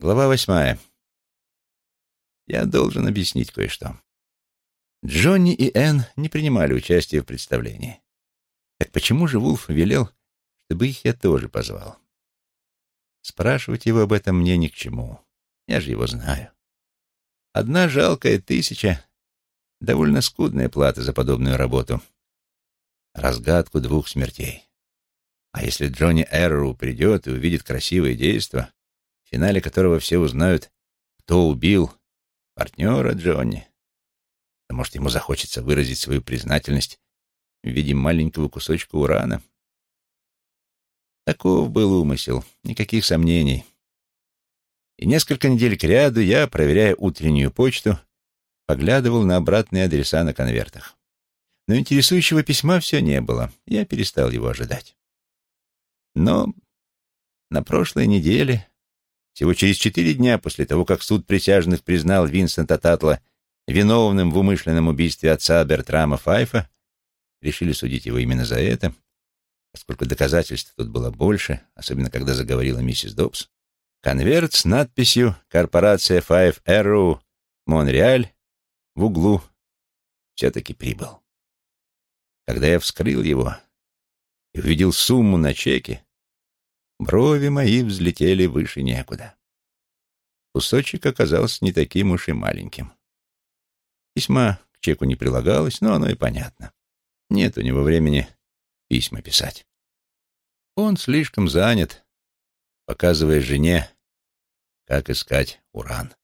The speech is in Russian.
Глава восьмая. Я должен объяснить кое-что. Джонни и Энн не принимали участия в представлении. Так почему же Вулф велел, чтобы их я тоже позвал? Спрашивать его об этом мне ни к чему. Я же его знаю. Одна жалкая тысяча — довольно скудная плата за подобную работу. Разгадку двух смертей. А если Джонни Эрроу придет и увидит красивое действо, финале которого все узнают, кто убил партнера Джонни. А может, ему захочется выразить свою признательность в виде маленького кусочка урана. Таков был умысел, никаких сомнений. И несколько недель кряду я, проверяя утреннюю почту, поглядывал на обратные адреса на конвертах. Но интересующего письма все не было, я перестал его ожидать. Но на прошлой неделе всего через четыре дня после того, как суд присяжных признал Винсента Татла виновным в умышленном убийстве отца Бертрама Файфа, решили судить его именно за это, поскольку доказательств тут было больше, особенно когда заговорила миссис Добс, конверт с надписью «Корпорация Five Arrow, Монреаль» в углу все-таки прибыл. Когда я вскрыл его и увидел сумму на чеке, Брови мои взлетели выше некуда. Кусочек оказался не таким уж и маленьким. Письма к чеку не прилагалось, но оно и понятно. Нет у него времени письма писать. Он слишком занят, показывая жене, как искать уран.